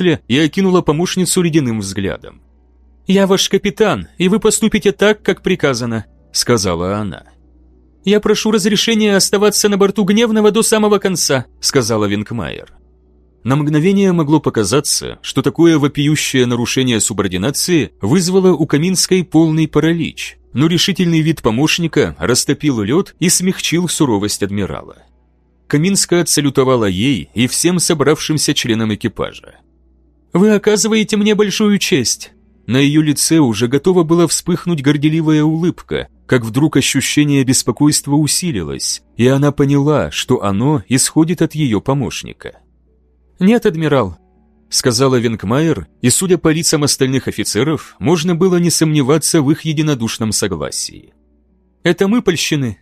и окинула помощницу ледяным взглядом. «Я ваш капитан, и вы поступите так, как приказано», — сказала она. «Я прошу разрешения оставаться на борту Гневного до самого конца», — сказала Винкмайер. На мгновение могло показаться, что такое вопиющее нарушение субординации вызвало у Каминской полный паралич, но решительный вид помощника растопил лед и смягчил суровость адмирала. Каминская отсалютовала ей и всем собравшимся членам экипажа. «Вы оказываете мне большую честь!» На ее лице уже готова была вспыхнуть горделивая улыбка, как вдруг ощущение беспокойства усилилось, и она поняла, что оно исходит от ее помощника. «Нет, адмирал», — сказала Венкмайер, и, судя по лицам остальных офицеров, можно было не сомневаться в их единодушном согласии. «Это мы польщены».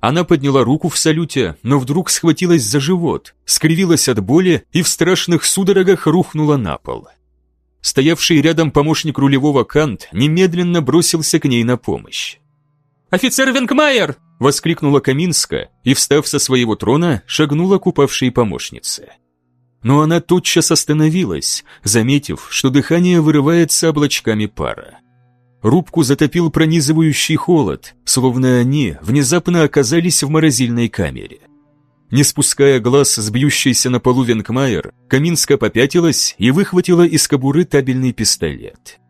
Она подняла руку в салюте, но вдруг схватилась за живот, скривилась от боли и в страшных судорогах рухнула на пол. Стоявший рядом помощник рулевого Кант немедленно бросился к ней на помощь. «Офицер Венкмайер!» — воскликнула Каминска и, встав со своего трона, шагнула к упавшей помощнице но она тотчас остановилась, заметив, что дыхание вырывается облачками пара. Рубку затопил пронизывающий холод, словно они внезапно оказались в морозильной камере. Не спуская глаз с бьющейся на полу Венкмайер, Каминска попятилась и выхватила из кобуры табельный пистолет.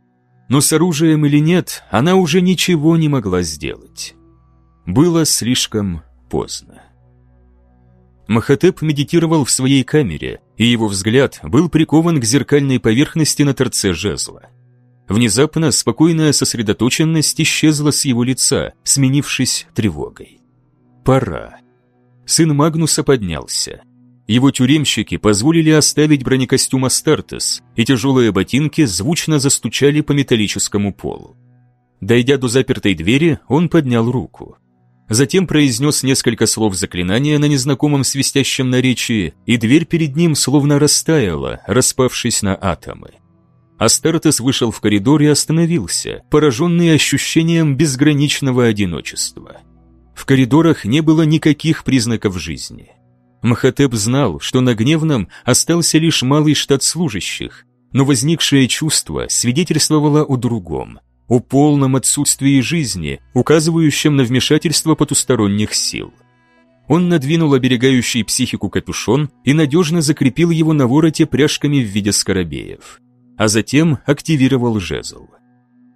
Но с оружием или нет, она уже ничего не могла сделать. Было слишком поздно. Махатеп медитировал в своей камере, и его взгляд был прикован к зеркальной поверхности на торце жезла. Внезапно спокойная сосредоточенность исчезла с его лица, сменившись тревогой. «Пора». Сын Магнуса поднялся. Его тюремщики позволили оставить бронекостюм Астартес, и тяжелые ботинки звучно застучали по металлическому полу. Дойдя до запертой двери, он поднял руку. Затем произнес несколько слов заклинания на незнакомом свистящем наречии, и дверь перед ним словно растаяла, распавшись на атомы. Астартес вышел в коридор и остановился, пораженный ощущением безграничного одиночества. В коридорах не было никаких признаков жизни. Махатеп знал, что на Гневном остался лишь малый штат служащих, но возникшее чувство свидетельствовало о другом о полном отсутствии жизни, указывающем на вмешательство потусторонних сил. Он надвинул оберегающий психику капюшон и надежно закрепил его на вороте пряжками в виде скоробеев. А затем активировал жезл.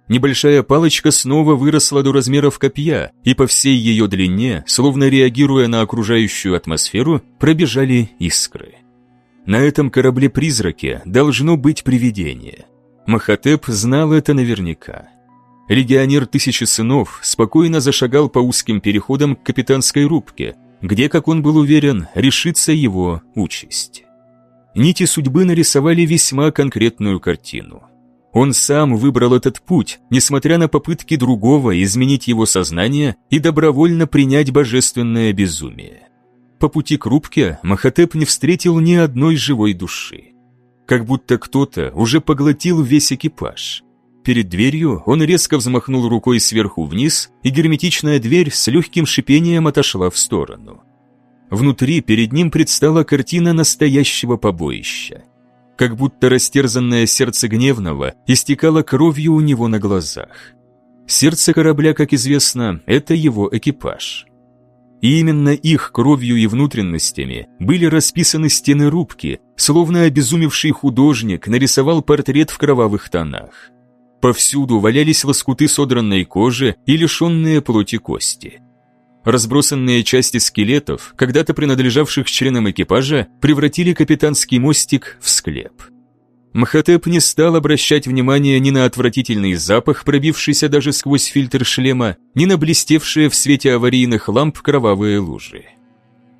Небольшая палочка снова выросла до размеров копья, и по всей ее длине, словно реагируя на окружающую атмосферу, пробежали искры. На этом корабле-призраке должно быть привидение. Махатеп знал это наверняка. Легионер Тысячи Сынов спокойно зашагал по узким переходам к капитанской рубке, где, как он был уверен, решится его участь. Нити судьбы нарисовали весьма конкретную картину. Он сам выбрал этот путь, несмотря на попытки другого изменить его сознание и добровольно принять божественное безумие. По пути к рубке Махатеп не встретил ни одной живой души. Как будто кто-то уже поглотил весь экипаж – Перед дверью он резко взмахнул рукой сверху вниз, и герметичная дверь с легким шипением отошла в сторону. Внутри перед ним предстала картина настоящего побоища. Как будто растерзанное сердце гневного истекало кровью у него на глазах. Сердце корабля, как известно, это его экипаж. И именно их кровью и внутренностями были расписаны стены рубки, словно обезумевший художник нарисовал портрет в кровавых тонах. Повсюду валялись лоскуты содранной кожи и лишенные плоти кости. Разбросанные части скелетов, когда-то принадлежавших членам экипажа, превратили капитанский мостик в склеп. Мхотеп не стал обращать внимания ни на отвратительный запах, пробившийся даже сквозь фильтр шлема, ни на блестевшие в свете аварийных ламп кровавые лужи.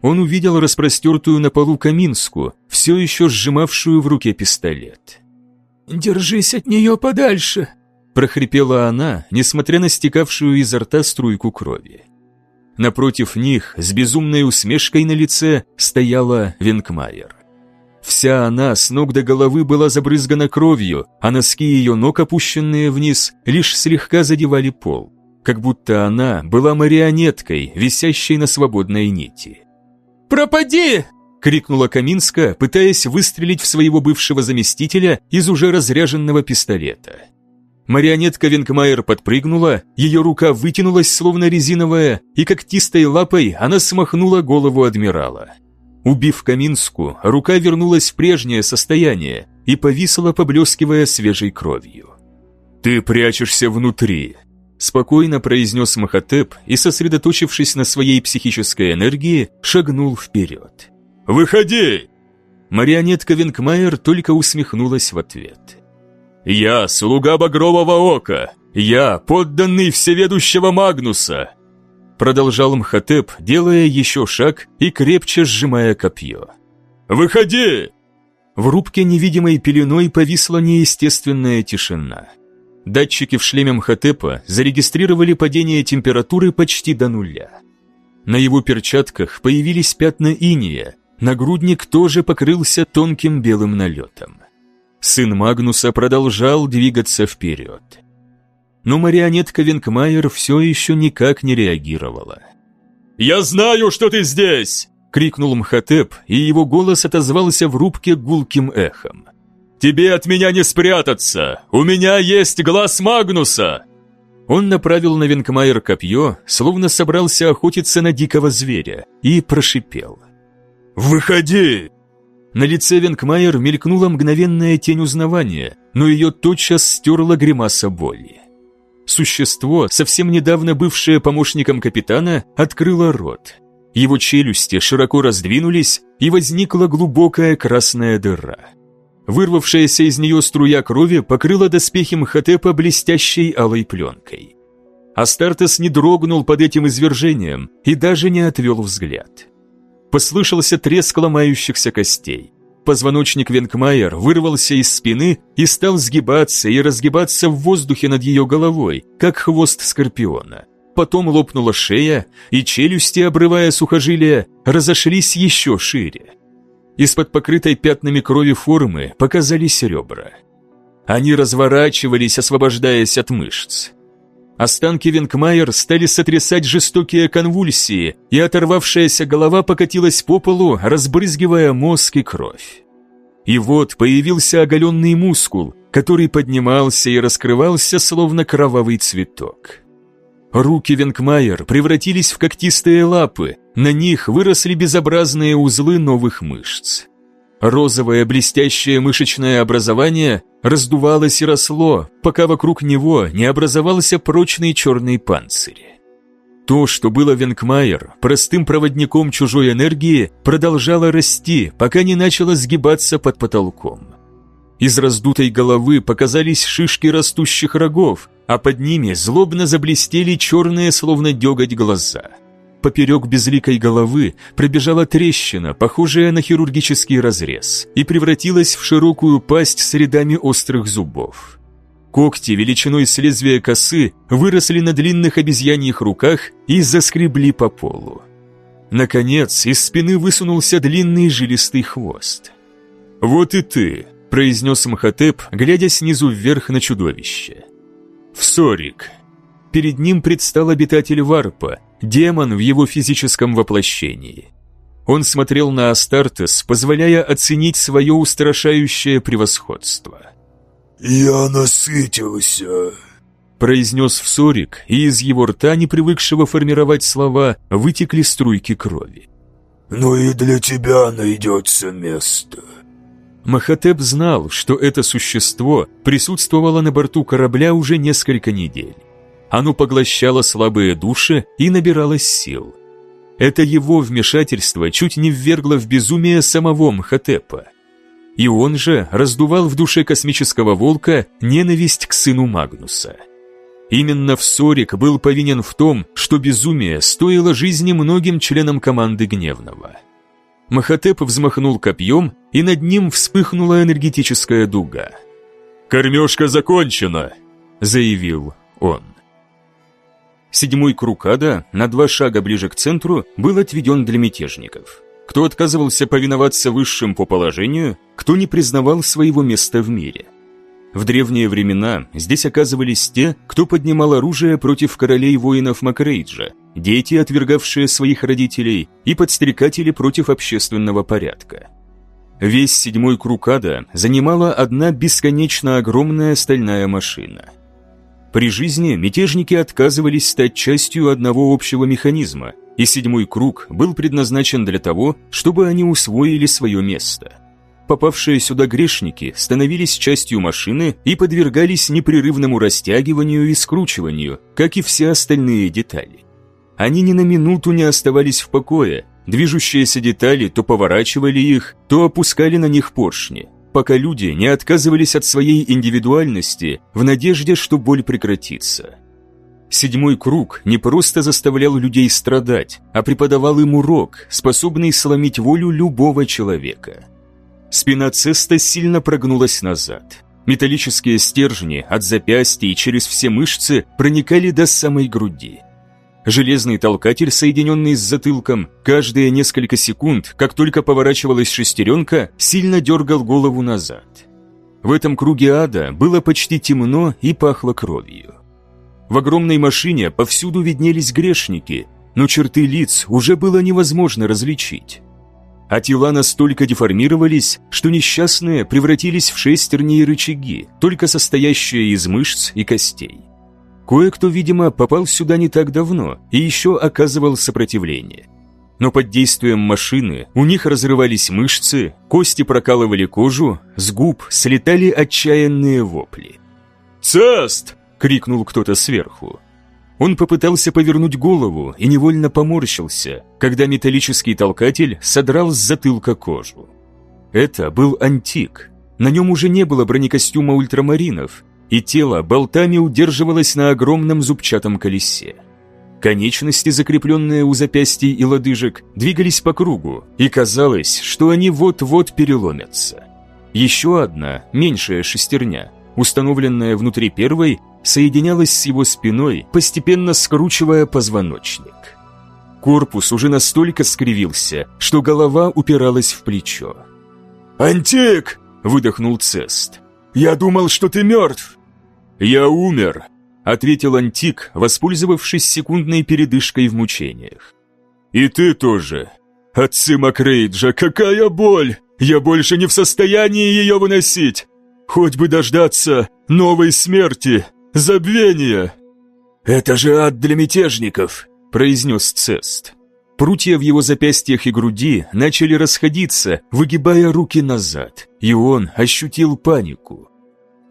Он увидел распростертую на полу Каминску, все еще сжимавшую в руке пистолет. «Держись от нее подальше!» прохрипела она, несмотря на стекавшую изо рта струйку крови. Напротив них, с безумной усмешкой на лице, стояла Венкмайер. Вся она с ног до головы была забрызгана кровью, а носки ее ног, опущенные вниз, лишь слегка задевали пол, как будто она была марионеткой, висящей на свободной нити. «Пропади!» — крикнула Каминска, пытаясь выстрелить в своего бывшего заместителя из уже разряженного пистолета. Марионетка Венкмайер подпрыгнула, ее рука вытянулась, словно резиновая, и когтистой лапой она смахнула голову адмирала. Убив Каминску, рука вернулась в прежнее состояние и повисла, поблескивая свежей кровью. «Ты прячешься внутри», – спокойно произнес Махатеп и, сосредоточившись на своей психической энергии, шагнул вперед. «Выходи!» Марионетка Венкмайер только усмехнулась в ответ. «Я слуга Багрового Ока! Я подданный всеведущего Магнуса!» Продолжал Мхотеп, делая еще шаг и крепче сжимая копье. «Выходи!» В рубке невидимой пеленой повисла неестественная тишина. Датчики в шлеме Мхотепа зарегистрировали падение температуры почти до нуля. На его перчатках появились пятна иния, нагрудник тоже покрылся тонким белым налетом. Сын Магнуса продолжал двигаться вперед. Но марионетка Венкмайер все еще никак не реагировала. «Я знаю, что ты здесь!» — крикнул Мхотеп, и его голос отозвался в рубке гулким эхом. «Тебе от меня не спрятаться! У меня есть глаз Магнуса!» Он направил на Венкмайер копье, словно собрался охотиться на дикого зверя, и прошипел. «Выходи!» На лице Венкмайер мелькнула мгновенная тень узнавания, но ее тотчас стерла гримаса боли. Существо, совсем недавно бывшее помощником капитана, открыло рот. Его челюсти широко раздвинулись, и возникла глубокая красная дыра. Вырвавшаяся из нее струя крови покрыла доспехи Мхотепа блестящей алой пленкой. Астартес не дрогнул под этим извержением и даже не отвел взгляд. Послышался треск ломающихся костей. Позвоночник Венкмайер вырвался из спины и стал сгибаться и разгибаться в воздухе над ее головой, как хвост скорпиона. Потом лопнула шея, и челюсти, обрывая сухожилия, разошлись еще шире. Из-под покрытой пятнами крови формы показались ребра. Они разворачивались, освобождаясь от мышц. Останки Венкмайер стали сотрясать жестокие конвульсии, и оторвавшаяся голова покатилась по полу, разбрызгивая мозг и кровь. И вот появился оголенный мускул, который поднимался и раскрывался, словно кровавый цветок. Руки Венкмайер превратились в когтистые лапы, на них выросли безобразные узлы новых мышц. Розовое блестящее мышечное образование раздувалось и росло, пока вокруг него не образовался прочный черный панцирь. То, что было Венкмайер, простым проводником чужой энергии, продолжало расти, пока не начало сгибаться под потолком. Из раздутой головы показались шишки растущих рогов, а под ними злобно заблестели черные, словно деготь, глаза – Поперек безликой головы пробежала трещина, похожая на хирургический разрез, и превратилась в широкую пасть с рядами острых зубов. Когти величиной с лезвия косы выросли на длинных обезьяньих руках и заскребли по полу. Наконец, из спины высунулся длинный жилистый хвост. «Вот и ты», — произнес Махатеп, глядя снизу вверх на чудовище. «Всорик». Перед ним предстал обитатель Варпа, демон в его физическом воплощении. Он смотрел на Астартес, позволяя оценить свое устрашающее превосходство. «Я насытился», – произнес Всорик, и из его рта, не привыкшего формировать слова, вытекли струйки крови. «Ну и для тебя найдется место». Махатеп знал, что это существо присутствовало на борту корабля уже несколько недель. Оно поглощало слабые души и набиралось сил. Это его вмешательство чуть не ввергло в безумие самого Мхотепа. И он же раздувал в душе космического волка ненависть к сыну Магнуса. Именно Всорик был повинен в том, что безумие стоило жизни многим членам команды Гневного. Махотеп взмахнул копьем, и над ним вспыхнула энергетическая дуга. «Кормежка закончена!» – заявил он. Седьмой круг ада, на два шага ближе к центру, был отведен для мятежников. Кто отказывался повиноваться высшим по положению, кто не признавал своего места в мире. В древние времена здесь оказывались те, кто поднимал оружие против королей воинов Макрейджа, дети, отвергавшие своих родителей, и подстрекатели против общественного порядка. Весь седьмой круг ада занимала одна бесконечно огромная стальная машина. При жизни мятежники отказывались стать частью одного общего механизма, и седьмой круг был предназначен для того, чтобы они усвоили свое место. Попавшие сюда грешники становились частью машины и подвергались непрерывному растягиванию и скручиванию, как и все остальные детали. Они ни на минуту не оставались в покое, движущиеся детали то поворачивали их, то опускали на них поршни, пока люди не отказывались от своей индивидуальности в надежде, что боль прекратится. Седьмой круг не просто заставлял людей страдать, а преподавал им урок, способный сломить волю любого человека. Спина Цеста сильно прогнулась назад. Металлические стержни от запястья и через все мышцы проникали до самой груди. Железный толкатель, соединенный с затылком, каждые несколько секунд, как только поворачивалась шестеренка, сильно дергал голову назад. В этом круге ада было почти темно и пахло кровью. В огромной машине повсюду виднелись грешники, но черты лиц уже было невозможно различить. А тела настолько деформировались, что несчастные превратились в шестерни и рычаги, только состоящие из мышц и костей. Кое-кто, видимо, попал сюда не так давно и еще оказывал сопротивление. Но под действием машины у них разрывались мышцы, кости прокалывали кожу, с губ слетали отчаянные вопли. «Цест!» крикнул кто-то сверху. Он попытался повернуть голову и невольно поморщился, когда металлический толкатель содрал с затылка кожу. Это был антик. На нем уже не было бронекостюма ультрамаринов, и тело болтами удерживалось на огромном зубчатом колесе. Конечности, закрепленные у запястий и лодыжек, двигались по кругу, и казалось, что они вот-вот переломятся. Еще одна, меньшая шестерня, установленная внутри первой, соединялась с его спиной, постепенно скручивая позвоночник. Корпус уже настолько скривился, что голова упиралась в плечо. «Антик!» – выдохнул Цест. «Я думал, что ты мертв!» «Я умер!» – ответил Антик, воспользовавшись секундной передышкой в мучениях. «И ты тоже!» «Отцы Макрейджа, какая боль! Я больше не в состоянии ее выносить! Хоть бы дождаться новой смерти, забвения!» «Это же ад для мятежников!» – произнес Цест. Прутья в его запястьях и груди начали расходиться, выгибая руки назад, и он ощутил панику.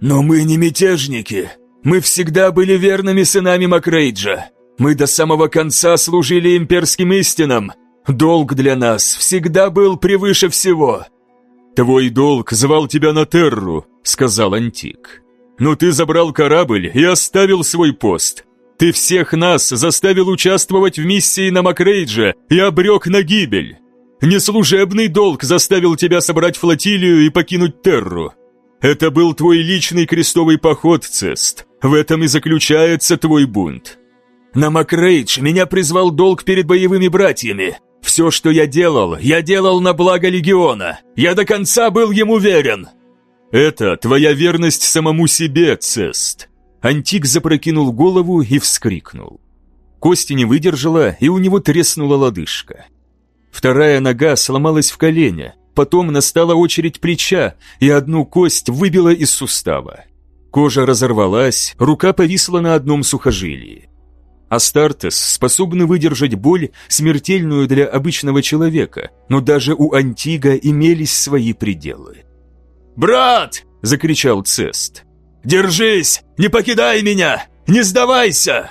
«Но мы не мятежники. Мы всегда были верными сынами Макрейджа. Мы до самого конца служили имперским истинам. Долг для нас всегда был превыше всего». «Твой долг звал тебя на Терру», — сказал Антик но ты забрал корабль и оставил свой пост. Ты всех нас заставил участвовать в миссии на Макрейдже и обрек на гибель. Неслужебный долг заставил тебя собрать флотилию и покинуть Терру. Это был твой личный крестовый поход, Цест. В этом и заключается твой бунт. На Макрейдж меня призвал долг перед боевыми братьями. Все, что я делал, я делал на благо Легиона. Я до конца был ему верен. «Это твоя верность самому себе, Цест!» Антик запрокинул голову и вскрикнул. Кости не выдержала, и у него треснула лодыжка. Вторая нога сломалась в колене, потом настала очередь плеча, и одну кость выбила из сустава. Кожа разорвалась, рука повисла на одном сухожилии. Астартес способны выдержать боль, смертельную для обычного человека, но даже у Антига имелись свои пределы. «Брат!» – закричал Цест. «Держись! Не покидай меня! Не сдавайся!»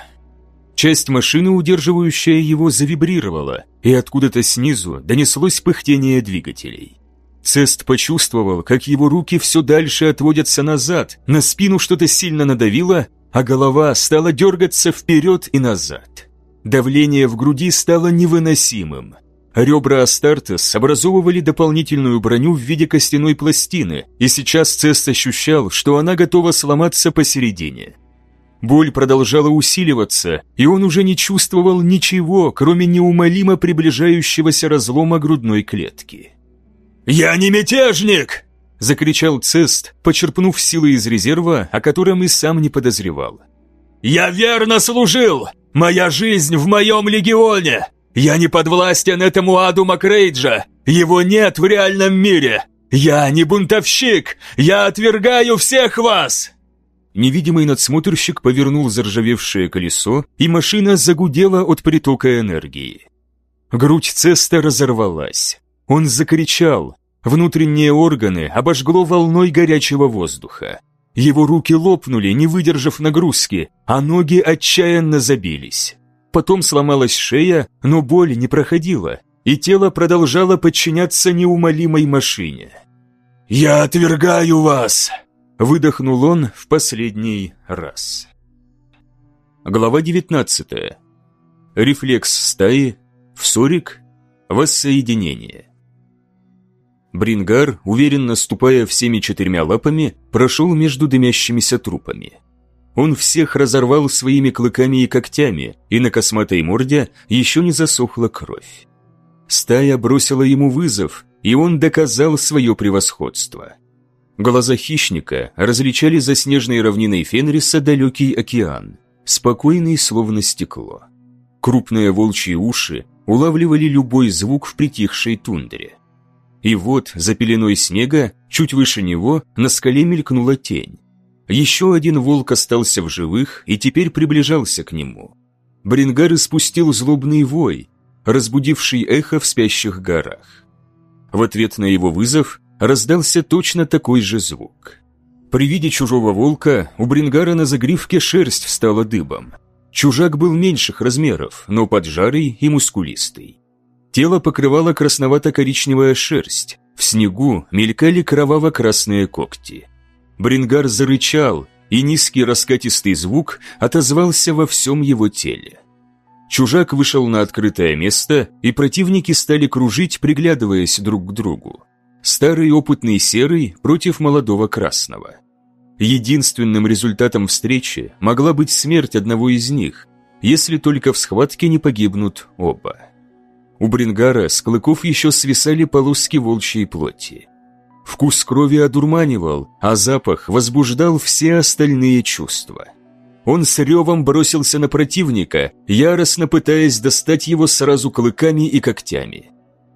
Часть машины, удерживающая его, завибрировала, и откуда-то снизу донеслось пыхтение двигателей. Цест почувствовал, как его руки все дальше отводятся назад, на спину что-то сильно надавило, а голова стала дергаться вперед и назад. Давление в груди стало невыносимым. Ребра Астартес образовывали дополнительную броню в виде костяной пластины, и сейчас Цест ощущал, что она готова сломаться посередине. Боль продолжала усиливаться, и он уже не чувствовал ничего, кроме неумолимо приближающегося разлома грудной клетки. «Я не мятежник!» – закричал Цест, почерпнув силы из резерва, о котором и сам не подозревал. «Я верно служил! Моя жизнь в моем легионе! Я не подвластен этому аду Макрейджа! Его нет в реальном мире! Я не бунтовщик! Я отвергаю всех вас!» Невидимый надсмотрщик повернул заржавевшее колесо, и машина загудела от притока энергии. Грудь Цеста разорвалась. Он закричал. Внутренние органы обожгло волной горячего воздуха. Его руки лопнули, не выдержав нагрузки, а ноги отчаянно забились. Потом сломалась шея, но боль не проходила, и тело продолжало подчиняться неумолимой машине. «Я отвергаю вас!» Выдохнул он в последний раз. Глава 19. Рефлекс стаи. Всорик. Воссоединение. Брингар, уверенно ступая всеми четырьмя лапами, прошел между дымящимися трупами. Он всех разорвал своими клыками и когтями, и на косматой морде еще не засохла кровь. Стая бросила ему вызов, и он доказал свое превосходство. Глаза хищника различали за снежной равниной Фенриса далекий океан, спокойный, словно стекло. Крупные волчьи уши улавливали любой звук в притихшей тундре. И вот, за пеленой снега, чуть выше него, на скале мелькнула тень. Еще один волк остался в живых и теперь приближался к нему. Брингар испустил злобный вой, разбудивший эхо в спящих горах. В ответ на его вызов раздался точно такой же звук. При виде чужого волка у Брингара на загривке шерсть встала дыбом. Чужак был меньших размеров, но поджарый и мускулистый. Тело покрывало красновато-коричневая шерсть, в снегу мелькали кроваво-красные когти. Брингар зарычал, и низкий раскатистый звук отозвался во всем его теле. Чужак вышел на открытое место, и противники стали кружить, приглядываясь друг к другу. Старый опытный серый против молодого красного. Единственным результатом встречи могла быть смерть одного из них, если только в схватке не погибнут оба. У Брингара с клыков еще свисали полоски волчьей плоти. Вкус крови одурманивал, а запах возбуждал все остальные чувства. Он с ревом бросился на противника, яростно пытаясь достать его сразу клыками и когтями.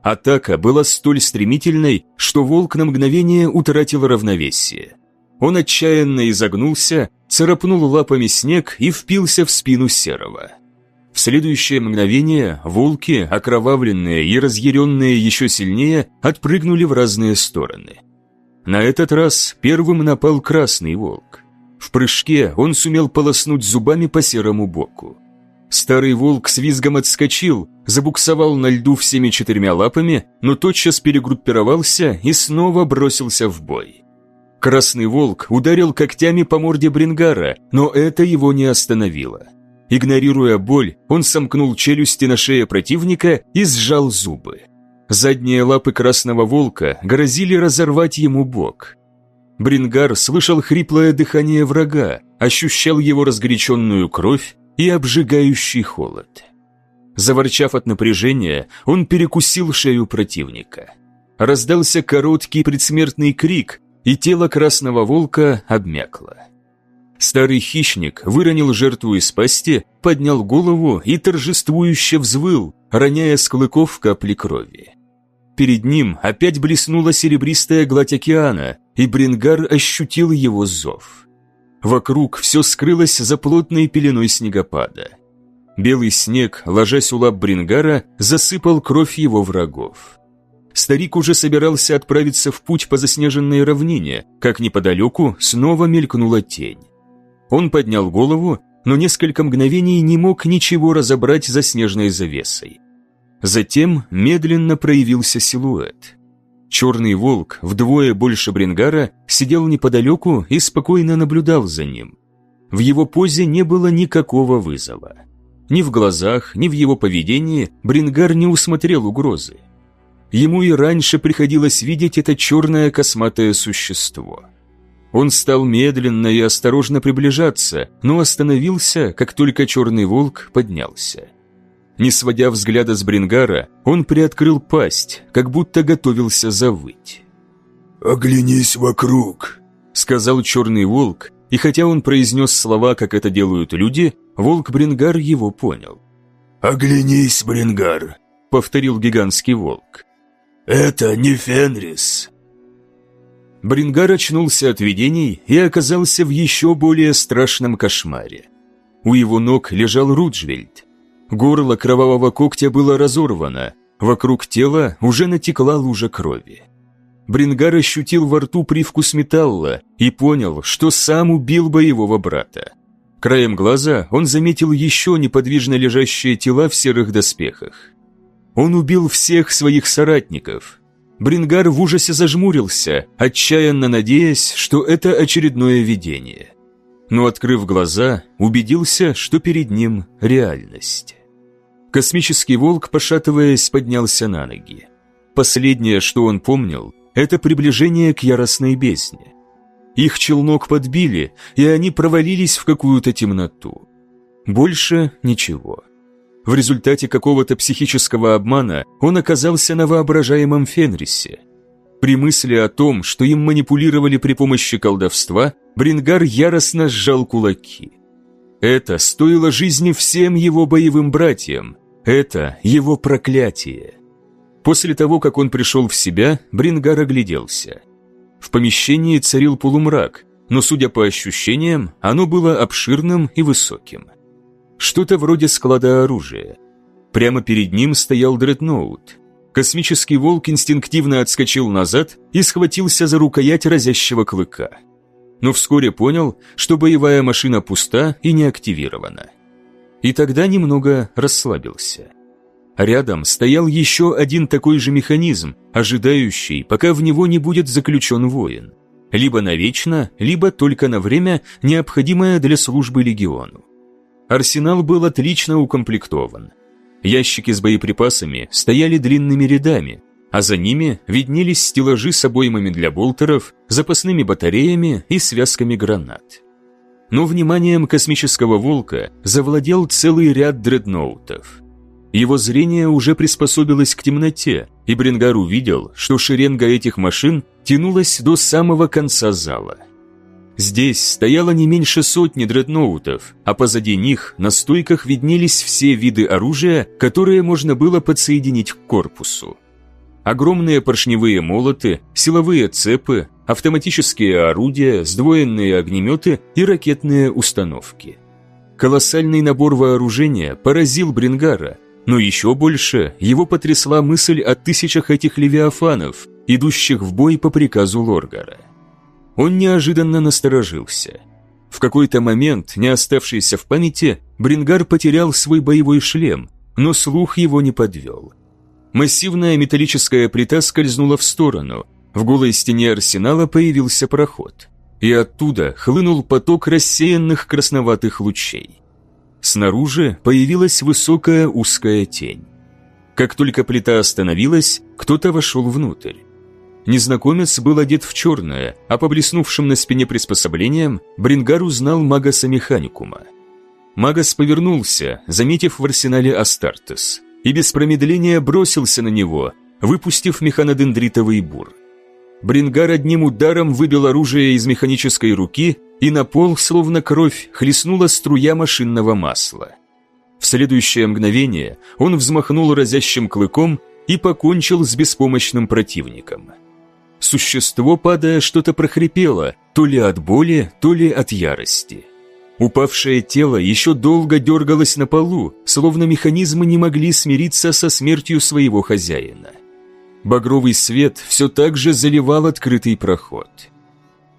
Атака была столь стремительной, что волк на мгновение утратил равновесие. Он отчаянно изогнулся, царапнул лапами снег и впился в спину серого. В следующее мгновение волки, окровавленные и разъяренные еще сильнее, отпрыгнули в разные стороны. На этот раз первым напал красный волк. В прыжке он сумел полоснуть зубами по серому боку. Старый волк с визгом отскочил, забуксовал на льду всеми четырьмя лапами, но тотчас перегруппировался и снова бросился в бой. Красный волк ударил когтями по морде Брингара, но это его не остановило. Игнорируя боль, он сомкнул челюсти на шее противника и сжал зубы. Задние лапы красного волка грозили разорвать ему бок. Брингар слышал хриплое дыхание врага, ощущал его разгоряченную кровь и обжигающий холод. Заворчав от напряжения, он перекусил шею противника. Раздался короткий предсмертный крик, и тело красного волка обмякло. Старый хищник выронил жертву из пасти, поднял голову и торжествующе взвыл, роняя с клыков капли крови. Перед ним опять блеснула серебристая гладь океана, и Брингар ощутил его зов. Вокруг все скрылось за плотной пеленой снегопада. Белый снег, ложась у лап Брингара, засыпал кровь его врагов. Старик уже собирался отправиться в путь по заснеженной равнине, как неподалеку снова мелькнула тень. Он поднял голову, но несколько мгновений не мог ничего разобрать за снежной завесой. Затем медленно проявился силуэт. Черный волк, вдвое больше Брингара, сидел неподалеку и спокойно наблюдал за ним. В его позе не было никакого вызова. Ни в глазах, ни в его поведении Брингар не усмотрел угрозы. Ему и раньше приходилось видеть это черное косматое существо. Он стал медленно и осторожно приближаться, но остановился, как только черный волк поднялся. Не сводя взгляда с Брингара, он приоткрыл пасть, как будто готовился завыть. «Оглянись вокруг», — сказал черный волк, и хотя он произнес слова, как это делают люди, волк Брингар его понял. «Оглянись, Брингар», — повторил гигантский волк. «Это не Фенрис». Брингар очнулся от видений и оказался в еще более страшном кошмаре. У его ног лежал Руджвельд. Горло кровавого когтя было разорвано, вокруг тела уже натекла лужа крови. Брингар ощутил во рту привкус металла и понял, что сам убил боевого брата. Краем глаза он заметил еще неподвижно лежащие тела в серых доспехах. Он убил всех своих соратников. Брингар в ужасе зажмурился, отчаянно надеясь, что это очередное видение. Но, открыв глаза, убедился, что перед ним реальность. Космический волк, пошатываясь, поднялся на ноги. Последнее, что он помнил, это приближение к яростной бездне. Их челнок подбили, и они провалились в какую-то темноту. Больше ничего. В результате какого-то психического обмана он оказался на воображаемом Фенрисе. При мысли о том, что им манипулировали при помощи колдовства, Брингар яростно сжал кулаки. Это стоило жизни всем его боевым братьям. Это его проклятие. После того, как он пришел в себя, Брингар огляделся. В помещении царил полумрак, но, судя по ощущениям, оно было обширным и высоким. Что-то вроде склада оружия. Прямо перед ним стоял дредноут. Космический волк инстинктивно отскочил назад и схватился за рукоять разящего клыка. Но вскоре понял, что боевая машина пуста и не активирована. И тогда немного расслабился. Рядом стоял еще один такой же механизм, ожидающий, пока в него не будет заключен воин. Либо навечно, либо только на время, необходимое для службы легиону. Арсенал был отлично укомплектован. Ящики с боеприпасами стояли длинными рядами, а за ними виднелись стеллажи с обоймами для болтеров, запасными батареями и связками гранат. Но вниманием космического волка завладел целый ряд дредноутов – его зрение уже приспособилось к темноте, и Брингар увидел, что шеренга этих машин тянулась до самого конца зала. Здесь стояло не меньше сотни дредноутов, а позади них на стойках виднелись все виды оружия, которые можно было подсоединить к корпусу. Огромные поршневые молоты, силовые цепы, автоматические орудия, сдвоенные огнеметы и ракетные установки. Колоссальный набор вооружения поразил Брингара, но еще больше его потрясла мысль о тысячах этих левиафанов, идущих в бой по приказу Лоргара. Он неожиданно насторожился. В какой-то момент, не оставшийся в памяти, Брингар потерял свой боевой шлем, но слух его не подвел. Массивная металлическая плита скользнула в сторону, в голой стене арсенала появился проход, и оттуда хлынул поток рассеянных красноватых лучей. Снаружи появилась высокая узкая тень. Как только плита остановилась, кто-то вошел внутрь. Незнакомец был одет в черное, а по блеснувшим на спине приспособлениям Брингар узнал Магаса Механикума. Магас повернулся, заметив в арсенале Астартес, и без промедления бросился на него, выпустив механодендритовый бур. Брингар одним ударом выбил оружие из механической руки и на пол, словно кровь, хлестнула струя машинного масла. В следующее мгновение он взмахнул разящим клыком и покончил с беспомощным противником. Существо, падая, что-то прохрипело, то ли от боли, то ли от ярости. Упавшее тело еще долго дергалось на полу, словно механизмы не могли смириться со смертью своего хозяина. Багровый свет все так же заливал открытый проход.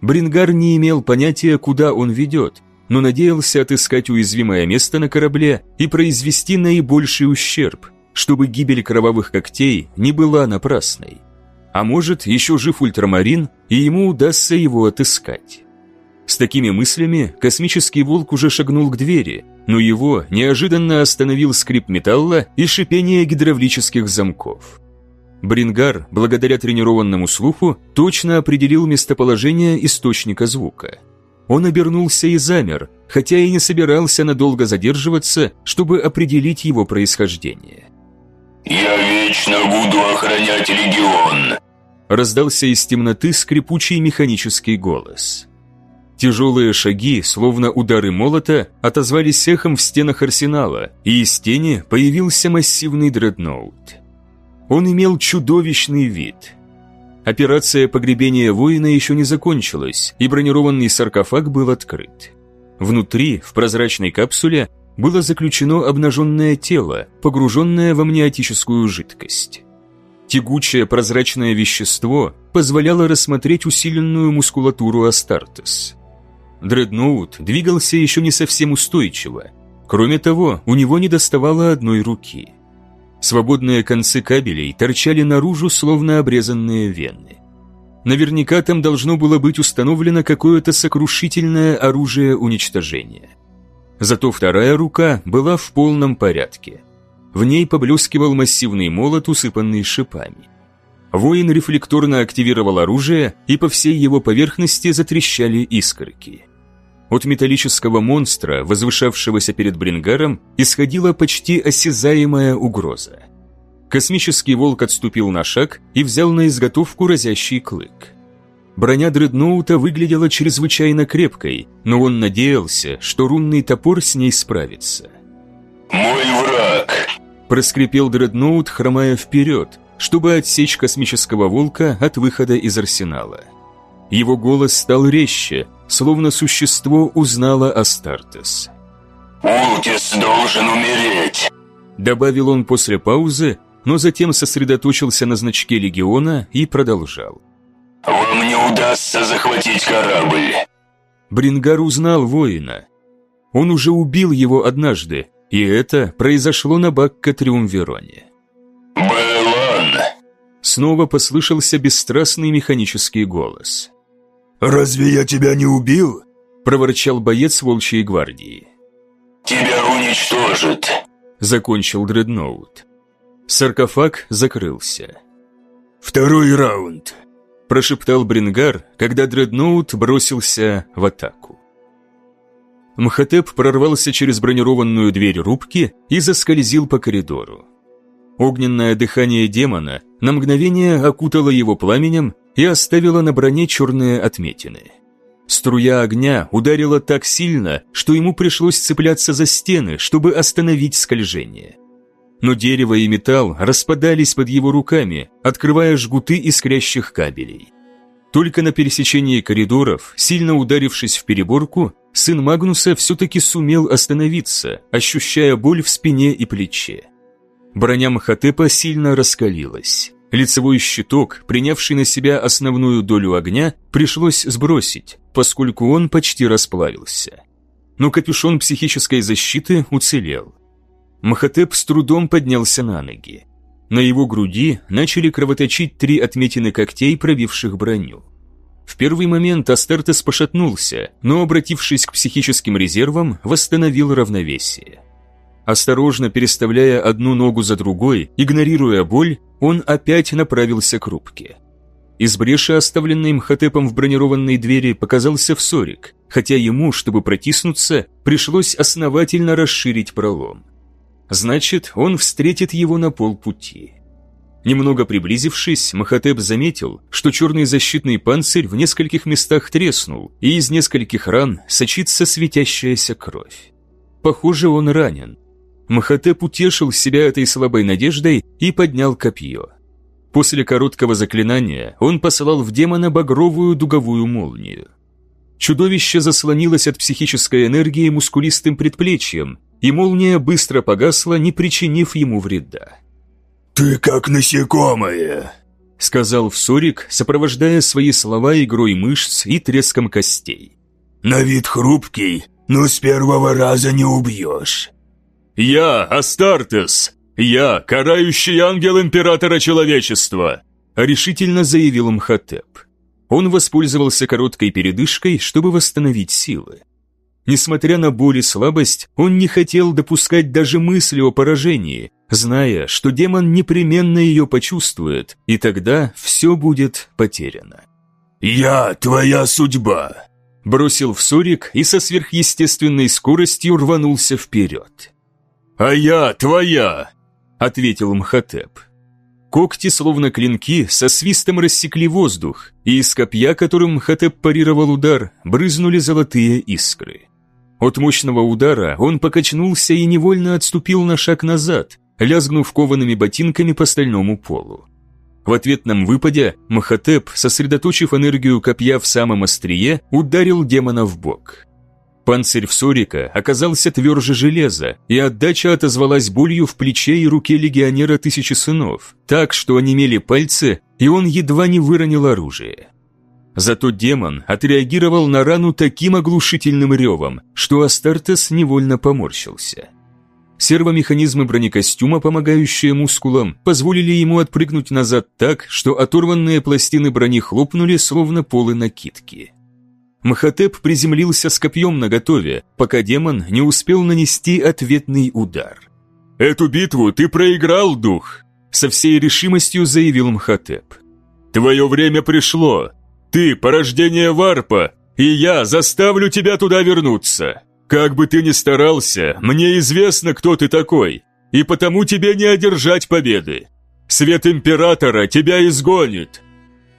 Брингар не имел понятия, куда он ведет, но надеялся отыскать уязвимое место на корабле и произвести наибольший ущерб, чтобы гибель кровавых когтей не была напрасной. А может, еще жив ультрамарин, и ему удастся его отыскать. С такими мыслями космический волк уже шагнул к двери, но его неожиданно остановил скрип металла и шипение гидравлических замков. Брингар, благодаря тренированному слуху, точно определил местоположение источника звука. Он обернулся и замер, хотя и не собирался надолго задерживаться, чтобы определить его происхождение. «Я вечно буду охранять легион», раздался из темноты скрипучий механический голос. Тяжелые шаги, словно удары молота, отозвались эхом в стенах арсенала, и из тени появился массивный дредноут. Он имел чудовищный вид. Операция погребения воина еще не закончилась, и бронированный саркофаг был открыт. Внутри, в прозрачной капсуле, было заключено обнаженное тело, погруженное в амниотическую жидкость. Тягучее прозрачное вещество позволяло рассмотреть усиленную мускулатуру Астартес. Дредноут двигался еще не совсем устойчиво. Кроме того, у него не доставало одной руки. Свободные концы кабелей торчали наружу, словно обрезанные вены. Наверняка там должно было быть установлено какое-то сокрушительное оружие уничтожения. Зато вторая рука была в полном порядке. В ней поблескивал массивный молот, усыпанный шипами. Воин рефлекторно активировал оружие, и по всей его поверхности затрещали искорки. От металлического монстра, возвышавшегося перед Брингаром, исходила почти осязаемая угроза. Космический волк отступил на шаг и взял на изготовку разящий клык. Броня дредноута выглядела чрезвычайно крепкой, но он надеялся, что рунный топор с ней справится. «Мой враг!» – проскрипел дредноут, хромая вперед, чтобы отсечь космического волка от выхода из арсенала. Его голос стал резче, словно существо узнало Астартес. «Ултис должен умереть!» Добавил он после паузы, но затем сосредоточился на значке легиона и продолжал. «Вам не удастся захватить корабль!» Брингар узнал воина. Он уже убил его однажды, и это произошло на Бакка-Триумвероне. «Байлан!» Снова послышался бесстрастный механический голос. «Разве я тебя не убил?» проворчал боец волчьей гвардии. «Тебя уничтожит!» Закончил дредноут. Саркофаг закрылся. «Второй раунд!» Прошептал Брингар, когда дредноут бросился в атаку. Мхотеп прорвался через бронированную дверь рубки и заскользил по коридору. Огненное дыхание демона на мгновение окутало его пламенем и оставило на броне черные отметины. Струя огня ударила так сильно, что ему пришлось цепляться за стены, чтобы остановить скольжение. Но дерево и металл распадались под его руками, открывая жгуты искрящих кабелей. Только на пересечении коридоров, сильно ударившись в переборку, сын Магнуса все-таки сумел остановиться, ощущая боль в спине и плече. Броня Махотепа сильно раскалилась. Лицевой щиток, принявший на себя основную долю огня, пришлось сбросить, поскольку он почти расплавился. Но капюшон психической защиты уцелел. Махотеп с трудом поднялся на ноги. На его груди начали кровоточить три отметины когтей, пробивших броню. В первый момент Астертес пошатнулся, но, обратившись к психическим резервам, восстановил равновесие. Осторожно переставляя одну ногу за другой, игнорируя боль, он опять направился к рубке. Из бреши, оставленной Мхотепом в бронированной двери, показался всорик, хотя ему, чтобы протиснуться, пришлось основательно расширить пролом. Значит, он встретит его на полпути. Немного приблизившись, Махотеп заметил, что черный защитный панцирь в нескольких местах треснул, и из нескольких ран сочится светящаяся кровь. Похоже, он ранен. Махотеп утешил себя этой слабой надеждой и поднял копье. После короткого заклинания он послал в демона багровую дуговую молнию. Чудовище заслонилось от психической энергии мускулистым предплечьем, и молния быстро погасла, не причинив ему вреда. «Ты как насекомое!» — сказал Всорик, сопровождая свои слова игрой мышц и треском костей. «На вид хрупкий, но с первого раза не убьешь. «Я Астартес! Я карающий ангел императора человечества!» решительно заявил Мхотеп. Он воспользовался короткой передышкой, чтобы восстановить силы. Несмотря на боль и слабость, он не хотел допускать даже мысли о поражении, зная, что демон непременно ее почувствует, и тогда все будет потеряно. «Я твоя судьба!» Бросил в Сорик и со сверхъестественной скоростью рванулся вперед. «А я твоя!» — ответил Мхотеп. Когти, словно клинки, со свистом рассекли воздух, и из копья, которым Хатеп парировал удар, брызнули золотые искры. От мощного удара он покачнулся и невольно отступил на шаг назад, лязгнув коваными ботинками по стальному полу. В ответном выпаде Махатеп, сосредоточив энергию копья в самом острие, ударил демона в бок. Панцирь Всорика оказался тверже железа, и отдача отозвалась болью в плече и руке легионера Тысячи Сынов, так, что онемели пальцы, и он едва не выронил оружие. Зато демон отреагировал на рану таким оглушительным ревом, что Астартес невольно поморщился. Сервомеханизмы бронекостюма, помогающие мускулам, позволили ему отпрыгнуть назад так, что оторванные пластины брони хлопнули, словно полы накидки. Махатеп приземлился с копьем наготове, пока демон не успел нанести ответный удар. «Эту битву ты проиграл, дух!» Со всей решимостью заявил Мхотеп. «Твое время пришло. Ты – порождение Варпа, и я заставлю тебя туда вернуться. Как бы ты ни старался, мне известно, кто ты такой, и потому тебе не одержать победы. Свет Императора тебя изгонит».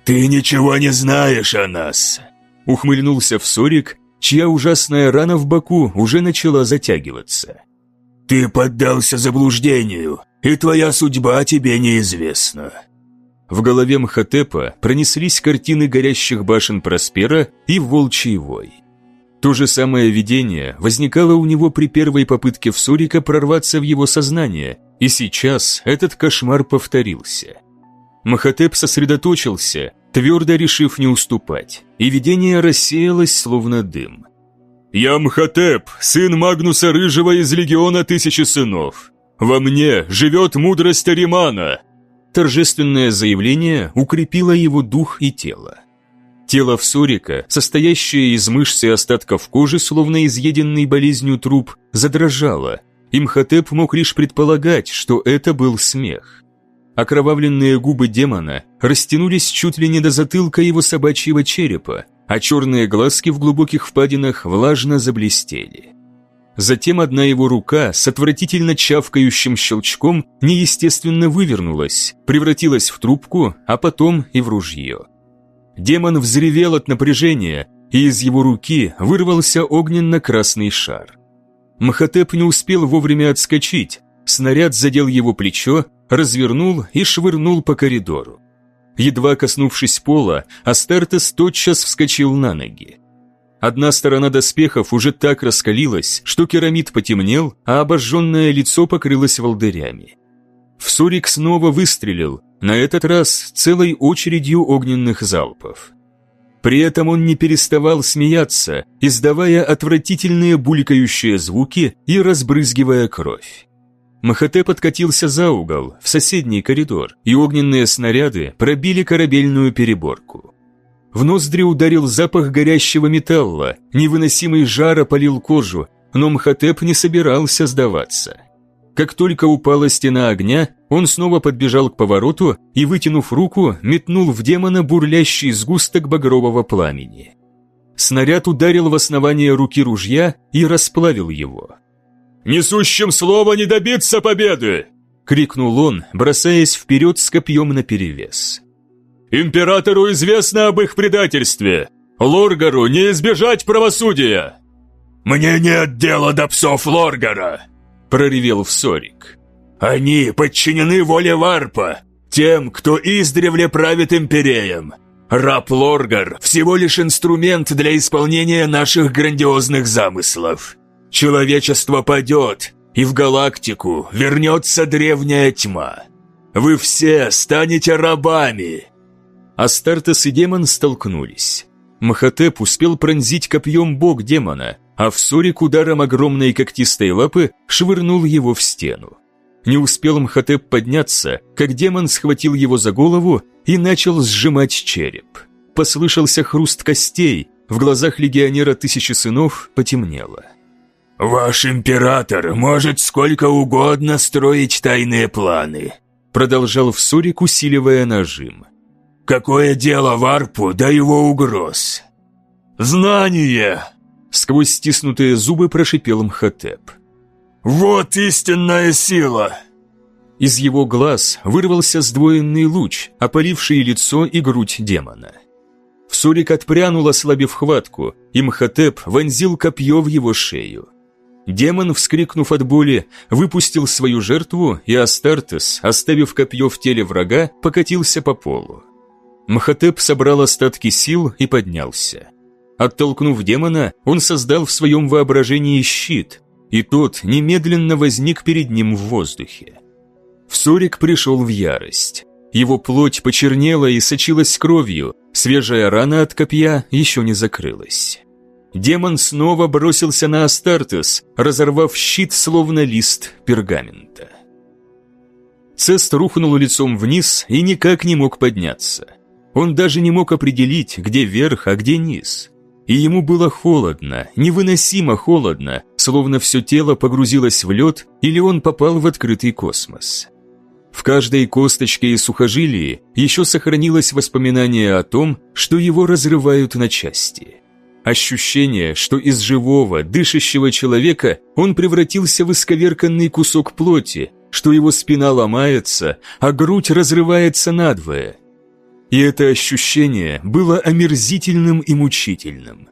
«Ты ничего не знаешь о нас», ухмыльнулся Всорик, чья ужасная рана в боку уже начала затягиваться. «Ты поддался заблуждению, и твоя судьба тебе неизвестна». В голове Мхотепа пронеслись картины горящих башен Проспера и волчий вой. То же самое видение возникало у него при первой попытке Всорика прорваться в его сознание, и сейчас этот кошмар повторился. Махатеп сосредоточился, твердо решив не уступать, и видение рассеялось, словно дым. «Я Мхотеп, сын Магнуса Рыжего из Легиона Тысячи Сынов. Во мне живет мудрость Аримана!» Торжественное заявление укрепило его дух и тело. Тело Всорика, состоящее из мышц и остатков кожи, словно изъеденный болезнью труп, задрожало. Имхотеп мог лишь предполагать, что это был смех. Окровавленные губы демона растянулись чуть ли не до затылка его собачьего черепа, а черные глазки в глубоких впадинах влажно заблестели. Затем одна его рука с отвратительно чавкающим щелчком неестественно вывернулась, превратилась в трубку, а потом и в ружье. Демон взревел от напряжения, и из его руки вырвался огненно-красный шар. Махатеп не успел вовремя отскочить, снаряд задел его плечо, развернул и швырнул по коридору. Едва коснувшись пола, Астартес тотчас вскочил на ноги. Одна сторона доспехов уже так раскалилась, что керамид потемнел, а обожженное лицо покрылось волдырями. Всурик снова выстрелил, на этот раз целой очередью огненных залпов. При этом он не переставал смеяться, издавая отвратительные булькающие звуки и разбрызгивая кровь. Махате подкатился за угол, в соседний коридор, и огненные снаряды пробили корабельную переборку. В ноздри ударил запах горящего металла, невыносимый жар опалил кожу, но Мхотеп не собирался сдаваться. Как только упала стена огня, он снова подбежал к повороту и, вытянув руку, метнул в демона бурлящий сгусток багрового пламени. Снаряд ударил в основание руки ружья и расплавил его. «Несущим слово не добиться победы!» — крикнул он, бросаясь вперед с копьем наперевес. «Императору известно об их предательстве! Лоргару не избежать правосудия!» «Мне нет дела до псов Лоргара!» — проревел Всорик. «Они подчинены воле Варпа, тем, кто издревле правит империем. Раб Лоргар — всего лишь инструмент для исполнения наших грандиозных замыслов. Человечество падет, и в галактику вернется древняя тьма. Вы все станете рабами!» Астартес и демон столкнулись. Махатеп успел пронзить копьем бок демона, а Всорик ударом огромной когтистой лапы швырнул его в стену. Не успел Мхотеп подняться, как демон схватил его за голову и начал сжимать череп. Послышался хруст костей, в глазах легионера Тысячи Сынов потемнело. «Ваш император может сколько угодно строить тайные планы», продолжал Всурик, усиливая нажим. «Какое дело Варпу до его угроз?» «Знание!» Сквозь стиснутые зубы прошипел Мхотеп. «Вот истинная сила!» Из его глаз вырвался сдвоенный луч, опаливший лицо и грудь демона. Всурик отпрянул, ослабив хватку, и Мхотеп вонзил копье в его шею. Демон, вскрикнув от боли, выпустил свою жертву, и Астартес, оставив копье в теле врага, покатился по полу. Мхотеп собрал остатки сил и поднялся. Оттолкнув демона, он создал в своем воображении щит, и тот немедленно возник перед ним в воздухе. Всорик пришел в ярость. Его плоть почернела и сочилась кровью, свежая рана от копья еще не закрылась. Демон снова бросился на Астартес, разорвав щит, словно лист пергамента. Цест рухнул лицом вниз и никак не мог подняться. Он даже не мог определить, где верх, а где низ. И ему было холодно, невыносимо холодно, словно все тело погрузилось в лед или он попал в открытый космос. В каждой косточке и сухожилии еще сохранилось воспоминание о том, что его разрывают на части. Ощущение, что из живого, дышащего человека он превратился в исковерканный кусок плоти, что его спина ломается, а грудь разрывается надвое. И это ощущение было омерзительным и мучительным.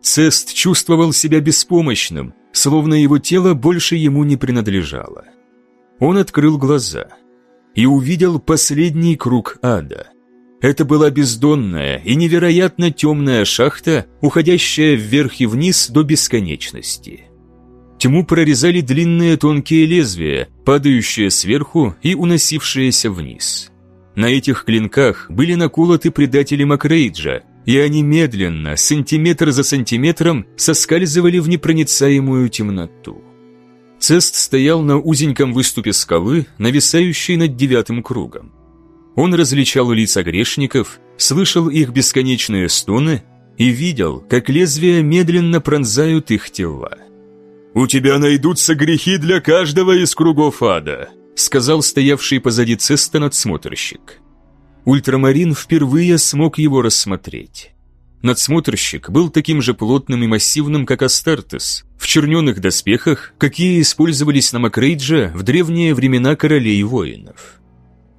Цест чувствовал себя беспомощным, словно его тело больше ему не принадлежало. Он открыл глаза – и увидел последний круг ада. Это была бездонная и невероятно темная шахта, уходящая вверх и вниз до бесконечности. Тьму прорезали длинные тонкие лезвия, падающие сверху и уносившиеся вниз. На этих клинках были наколоты предатели Макрейджа, и они медленно, сантиметр за сантиметром, соскальзывали в непроницаемую темноту. Цест стоял на узеньком выступе скалы, нависающей над девятым кругом. Он различал лица грешников, слышал их бесконечные стоны и видел, как лезвия медленно пронзают их тела. «У тебя найдутся грехи для каждого из кругов ада», сказал стоявший позади Цеста надсмотрщик. Ультрамарин впервые смог его рассмотреть. Надсмотрщик был таким же плотным и массивным, как Астартес, в черненых доспехах, какие использовались на Макрейдже в древние времена королей воинов.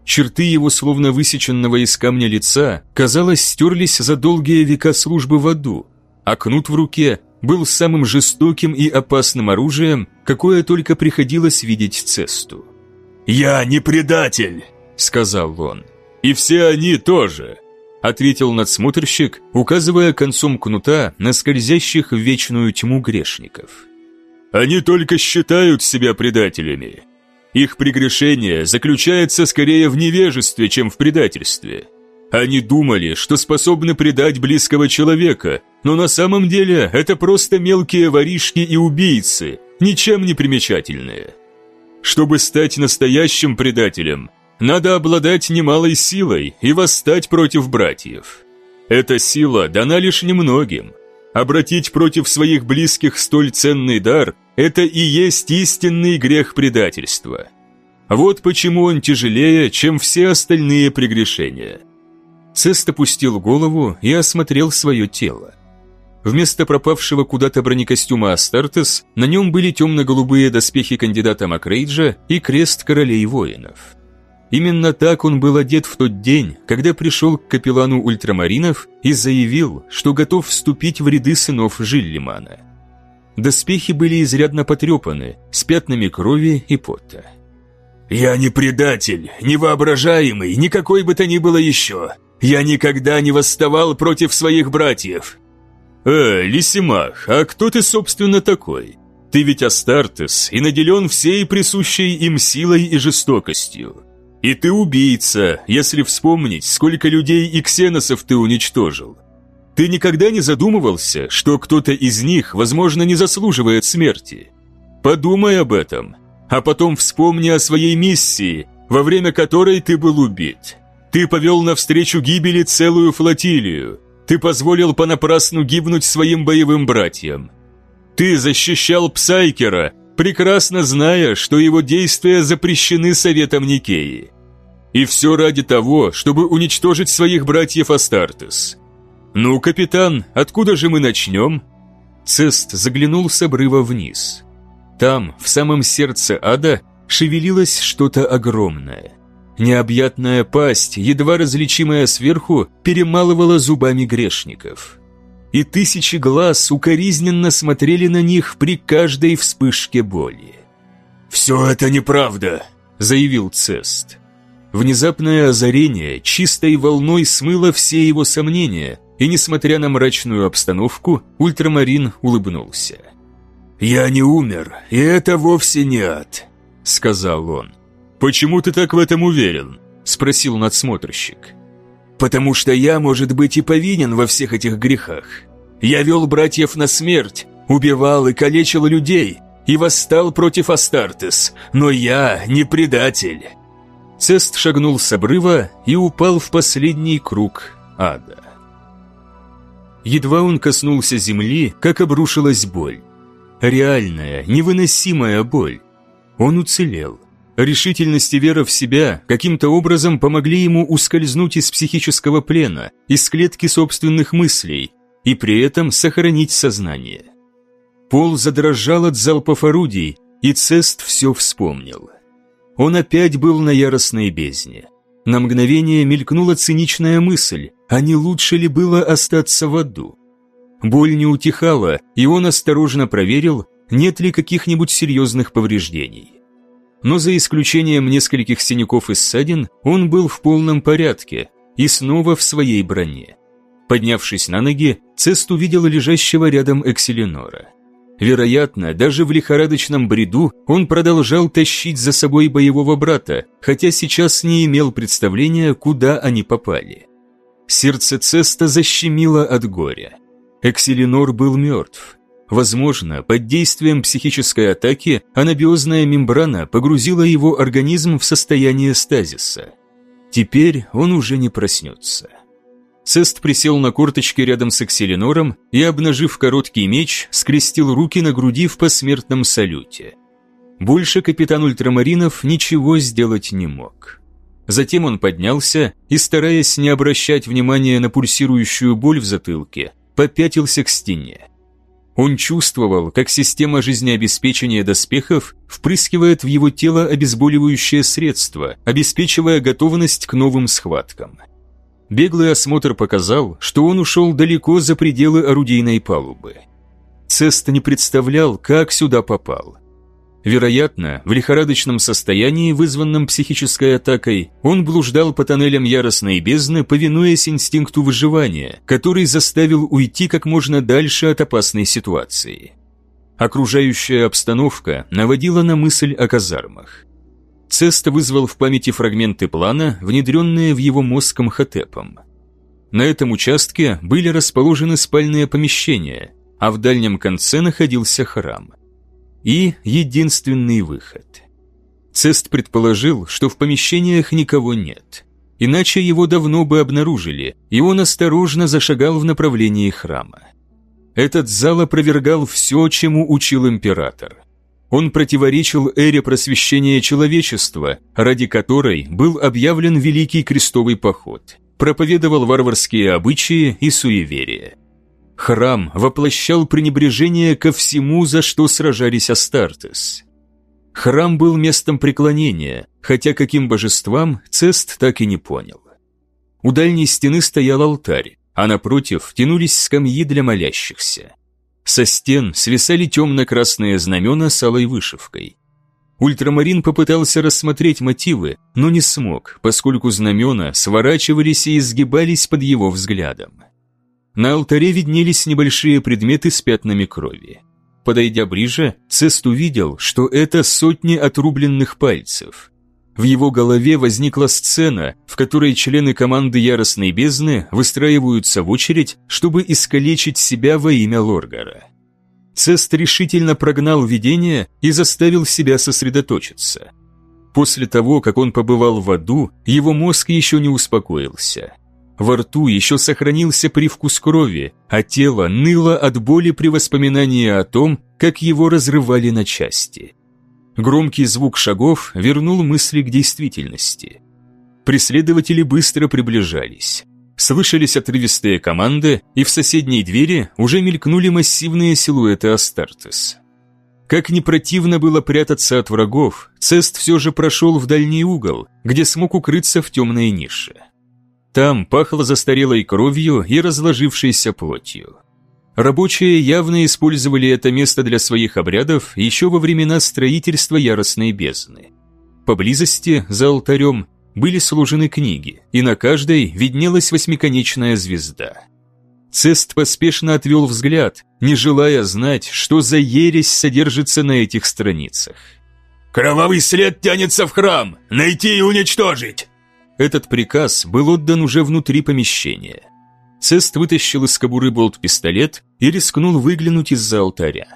Черты его словно высеченного из камня лица, казалось, стерлись за долгие века службы в аду, а кнут в руке был самым жестоким и опасным оружием, какое только приходилось видеть Цесту. «Я не предатель», — сказал он, — «и все они тоже» ответил надсмотрщик, указывая концом кнута на скользящих в вечную тьму грешников. «Они только считают себя предателями. Их прегрешение заключается скорее в невежестве, чем в предательстве. Они думали, что способны предать близкого человека, но на самом деле это просто мелкие воришки и убийцы, ничем не примечательные. Чтобы стать настоящим предателем, надо обладать немалой силой и восстать против братьев. Эта сила дана лишь немногим. Обратить против своих близких столь ценный дар – это и есть истинный грех предательства. Вот почему он тяжелее, чем все остальные прегрешения. Цест опустил голову и осмотрел свое тело. Вместо пропавшего куда-то бронекостюма Астартес, на нем были темно-голубые доспехи кандидата Макрейджа и крест королей воинов. Именно так он был одет в тот день, когда пришел к капеллану ультрамаринов и заявил, что готов вступить в ряды сынов Жиллимана. Доспехи были изрядно потрепаны, с пятнами крови и пота. «Я не предатель, не воображаемый, никакой бы то ни было еще. Я никогда не восставал против своих братьев». «Э, Лисимах, а кто ты, собственно, такой? Ты ведь Астартес и наделен всей присущей им силой и жестокостью. И ты убийца, если вспомнить, сколько людей и ксеносов ты уничтожил. Ты никогда не задумывался, что кто-то из них, возможно, не заслуживает смерти? Подумай об этом, а потом вспомни о своей миссии, во время которой ты был убит. Ты повел навстречу гибели целую флотилию. Ты позволил понапрасну гибнуть своим боевым братьям. Ты защищал Псайкера, прекрасно зная, что его действия запрещены Советом Никеи. И все ради того, чтобы уничтожить своих братьев Астартес. Ну, капитан, откуда же мы начнем? Цест заглянул с обрыва вниз. Там, в самом сердце ада, шевелилось что-то огромное. Необъятная пасть, едва различимая сверху, перемалывала зубами грешников. И тысячи глаз укоризненно смотрели на них при каждой вспышке боли. «Все это неправда», — заявил Цест. Внезапное озарение чистой волной смыло все его сомнения, и, несмотря на мрачную обстановку, ультрамарин улыбнулся. «Я не умер, и это вовсе не ад», — сказал он. «Почему ты так в этом уверен?» – спросил надсмотрщик. «Потому что я, может быть, и повинен во всех этих грехах. Я вел братьев на смерть, убивал и калечил людей, и восстал против Астартес, но я не предатель». Цест шагнул с обрыва и упал в последний круг ада. Едва он коснулся земли, как обрушилась боль. Реальная, невыносимая боль. Он уцелел. Решительность и вера в себя каким-то образом помогли ему ускользнуть из психического плена, из клетки собственных мыслей, и при этом сохранить сознание. Пол задрожал от залпов орудий, и Цест все вспомнил. Он опять был на яростной бездне. На мгновение мелькнула циничная мысль, а не лучше ли было остаться в аду? Боль не утихала, и он осторожно проверил, нет ли каких-нибудь серьезных повреждений но за исключением нескольких синяков и ссадин он был в полном порядке и снова в своей броне. Поднявшись на ноги, Цест увидел лежащего рядом Экселинора. Вероятно, даже в лихорадочном бреду он продолжал тащить за собой боевого брата, хотя сейчас не имел представления, куда они попали. Сердце Цеста защемило от горя. Экселинор был мертв. Возможно, под действием психической атаки анабиозная мембрана погрузила его организм в состояние стазиса. Теперь он уже не проснется. Цест присел на корточки рядом с Экселинором и, обнажив короткий меч, скрестил руки на груди в посмертном салюте. Больше капитан Ультрамаринов ничего сделать не мог. Затем он поднялся и, стараясь не обращать внимания на пульсирующую боль в затылке, попятился к стене. Он чувствовал, как система жизнеобеспечения доспехов впрыскивает в его тело обезболивающее средство, обеспечивая готовность к новым схваткам. Беглый осмотр показал, что он ушел далеко за пределы орудийной палубы. Цест не представлял, как сюда попал. Вероятно, в лихорадочном состоянии, вызванном психической атакой, он блуждал по тоннелям яростной бездны, повинуясь инстинкту выживания, который заставил уйти как можно дальше от опасной ситуации. Окружающая обстановка наводила на мысль о казармах. Цест вызвал в памяти фрагменты плана, внедренные в его мозг Мхотепом. На этом участке были расположены спальные помещения, а в дальнем конце находился храм – и единственный выход. Цест предположил, что в помещениях никого нет. Иначе его давно бы обнаружили, и он осторожно зашагал в направлении храма. Этот зал опровергал все, чему учил император. Он противоречил эре просвещения человечества, ради которой был объявлен Великий Крестовый Поход, проповедовал варварские обычаи и суеверия. Храм воплощал пренебрежение ко всему, за что сражались Астартес. Храм был местом преклонения, хотя каким божествам Цест так и не понял. У дальней стены стоял алтарь, а напротив тянулись скамьи для молящихся. Со стен свисали темно-красные знамена с алой вышивкой. Ультрамарин попытался рассмотреть мотивы, но не смог, поскольку знамена сворачивались и изгибались под его взглядом. На алтаре виднелись небольшие предметы с пятнами крови. Подойдя ближе, Цест увидел, что это сотни отрубленных пальцев. В его голове возникла сцена, в которой члены команды Яростной Бездны выстраиваются в очередь, чтобы искалечить себя во имя Лоргара. Цест решительно прогнал видение и заставил себя сосредоточиться. После того, как он побывал в аду, его мозг еще не успокоился – во рту еще сохранился привкус крови, а тело ныло от боли при воспоминании о том, как его разрывали на части. Громкий звук шагов вернул мысли к действительности. Преследователи быстро приближались. Слышались отрывистые команды, и в соседней двери уже мелькнули массивные силуэты Астартес. Как не противно было прятаться от врагов, Цест все же прошел в дальний угол, где смог укрыться в темной нише. Там пахло застарелой кровью и разложившейся плотью. Рабочие явно использовали это место для своих обрядов еще во времена строительства Яростной бездны. Поблизости, за алтарем, были сложены книги, и на каждой виднелась восьмиконечная звезда. Цест поспешно отвел взгляд, не желая знать, что за ересь содержится на этих страницах. «Кровавый след тянется в храм! Найти и уничтожить!» Этот приказ был отдан уже внутри помещения. Цест вытащил из кобуры болт-пистолет и рискнул выглянуть из-за алтаря.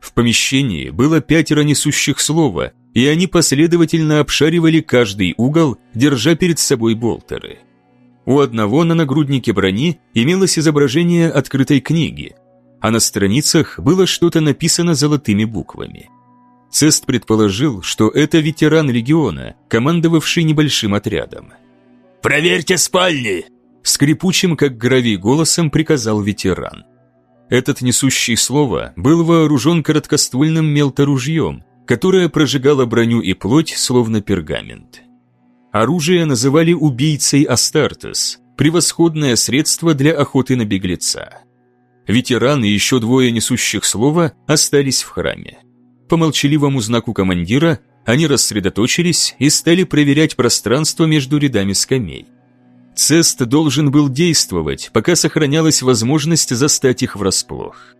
В помещении было пятеро несущих слова, и они последовательно обшаривали каждый угол, держа перед собой болтеры. У одного на нагруднике брони имелось изображение открытой книги, а на страницах было что-то написано золотыми буквами. Цест предположил, что это ветеран легиона, командовавший небольшим отрядом. «Проверьте спальни!» Скрипучим, как гравий голосом, приказал ветеран. Этот несущий слово был вооружен короткоствольным мелторужьем, которое прожигало броню и плоть, словно пергамент. Оружие называли убийцей Астартес, превосходное средство для охоты на беглеца. Ветеран и еще двое несущих слова остались в храме. По молчаливому знаку командира они рассредоточились и стали проверять пространство между рядами скамей. Цест должен был действовать, пока сохранялась возможность застать их врасплох.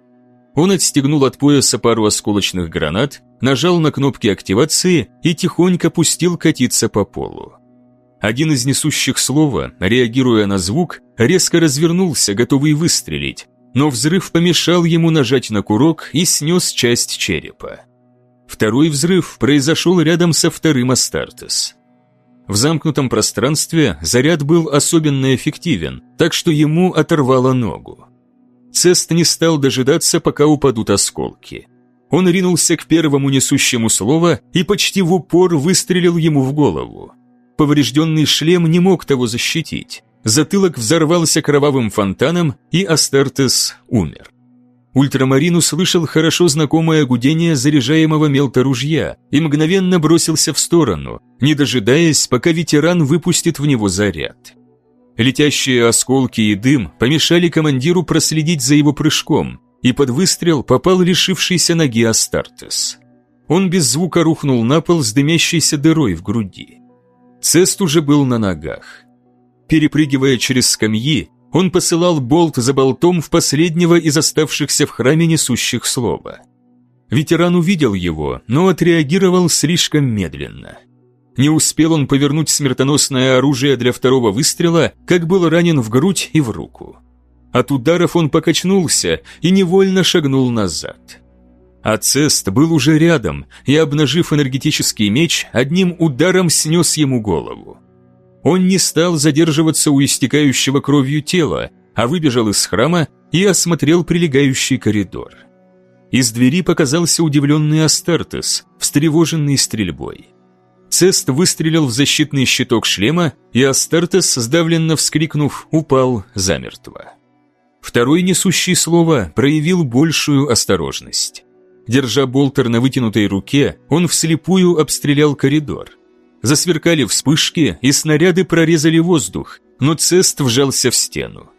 Он отстегнул от пояса пару осколочных гранат, нажал на кнопки активации и тихонько пустил катиться по полу. Один из несущих слова, реагируя на звук, резко развернулся, готовый выстрелить, но взрыв помешал ему нажать на курок и снес часть черепа. Второй взрыв произошел рядом со вторым Астартес. В замкнутом пространстве заряд был особенно эффективен, так что ему оторвало ногу. Цест не стал дожидаться, пока упадут осколки. Он ринулся к первому несущему слово и почти в упор выстрелил ему в голову. Поврежденный шлем не мог того защитить. Затылок взорвался кровавым фонтаном, и Астартес умер. Ультрамарин услышал хорошо знакомое гудение заряжаемого мелторужья и мгновенно бросился в сторону, не дожидаясь, пока ветеран выпустит в него заряд. Летящие осколки и дым помешали командиру проследить за его прыжком, и под выстрел попал лишившийся ноги Астартес. Он без звука рухнул на пол с дымящейся дырой в груди. Цест уже был на ногах. Перепрыгивая через скамьи, он посылал болт за болтом в последнего из оставшихся в храме несущих слова. Ветеран увидел его, но отреагировал слишком медленно. Не успел он повернуть смертоносное оружие для второго выстрела, как был ранен в грудь и в руку. От ударов он покачнулся и невольно шагнул назад. А Цест был уже рядом и, обнажив энергетический меч, одним ударом снес ему голову. Он не стал задерживаться у истекающего кровью тела, а выбежал из храма и осмотрел прилегающий коридор. Из двери показался удивленный Астартес, встревоженный стрельбой. Цест выстрелил в защитный щиток шлема, и Астартес, сдавленно вскрикнув, упал замертво. Второй несущий слово проявил большую осторожность. Держа болтер на вытянутой руке, он вслепую обстрелял коридор – Засверкали вспышки, и снаряды прорезали воздух, но Цест вжался в стену.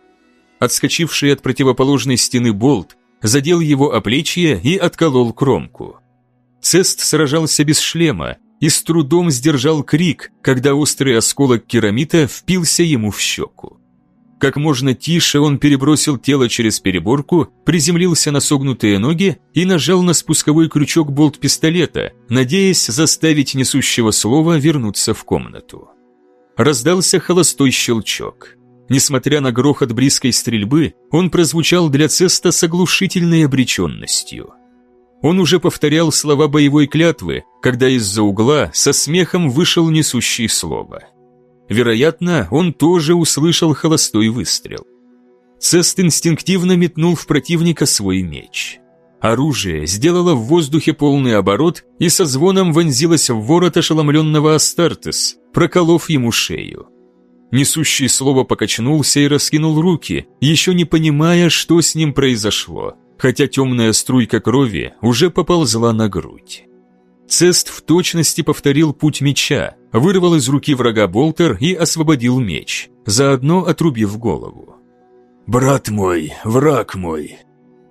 Отскочивший от противоположной стены болт задел его оплечье и отколол кромку. Цест сражался без шлема и с трудом сдержал крик, когда острый осколок керамита впился ему в щеку. Как можно тише он перебросил тело через переборку, приземлился на согнутые ноги и нажал на спусковой крючок болт-пистолета, надеясь заставить несущего слова вернуться в комнату. Раздался холостой щелчок. Несмотря на грохот близкой стрельбы, он прозвучал для Цеста с оглушительной обреченностью. Он уже повторял слова боевой клятвы, когда из-за угла со смехом вышел несущий слово – Вероятно, он тоже услышал холостой выстрел. Цест инстинктивно метнул в противника свой меч. Оружие сделало в воздухе полный оборот и со звоном вонзилось в ворот ошеломленного Астартес, проколов ему шею. Несущий слово покачнулся и раскинул руки, еще не понимая, что с ним произошло. хотя темная струйка крови уже поползла на грудь. Цест в точности повторил путь меча, вырвал из руки врага болтер и освободил меч, заодно отрубив голову. «Брат мой, враг мой!»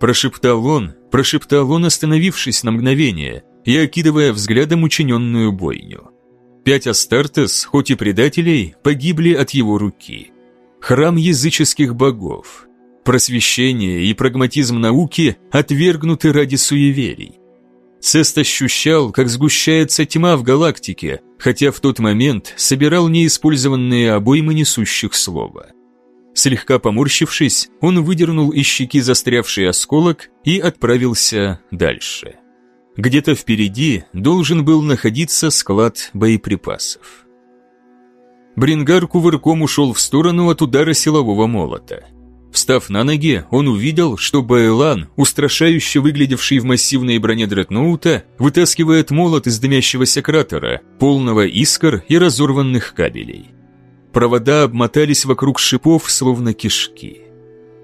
Прошептал он, прошептал он, остановившись на мгновение и окидывая взглядом учиненную бойню. Пять Астартес, хоть и предателей, погибли от его руки. Храм языческих богов. Просвещение и прагматизм науки отвергнуты ради суеверий. Цест ощущал, как сгущается тьма в галактике, хотя в тот момент собирал неиспользованные обоймы несущих слова. Слегка поморщившись, он выдернул из щеки застрявший осколок и отправился дальше. Где-то впереди должен был находиться склад боеприпасов. Брингар кувырком ушел в сторону от удара силового молота. Встав на ноги, он увидел, что Байлан, устрашающе выглядевший в массивной броне дредноута, вытаскивает молот из дымящегося кратера, полного искр и разорванных кабелей. Провода обмотались вокруг шипов, словно кишки.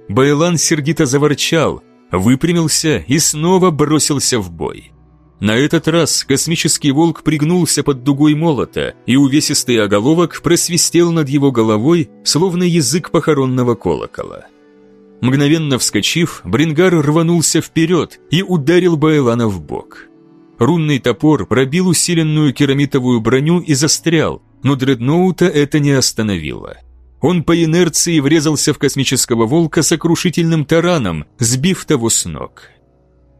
Байлан сердито заворчал, выпрямился и снова бросился в бой. На этот раз космический волк пригнулся под дугой молота, и увесистый оголовок просвистел над его головой, словно язык похоронного колокола. Мгновенно вскочив, Брингар рванулся вперед и ударил Байлана в бок. Рунный топор пробил усиленную керамитовую броню и застрял, но дредноута это не остановило. Он по инерции врезался в космического волка сокрушительным тараном, сбив того с ног.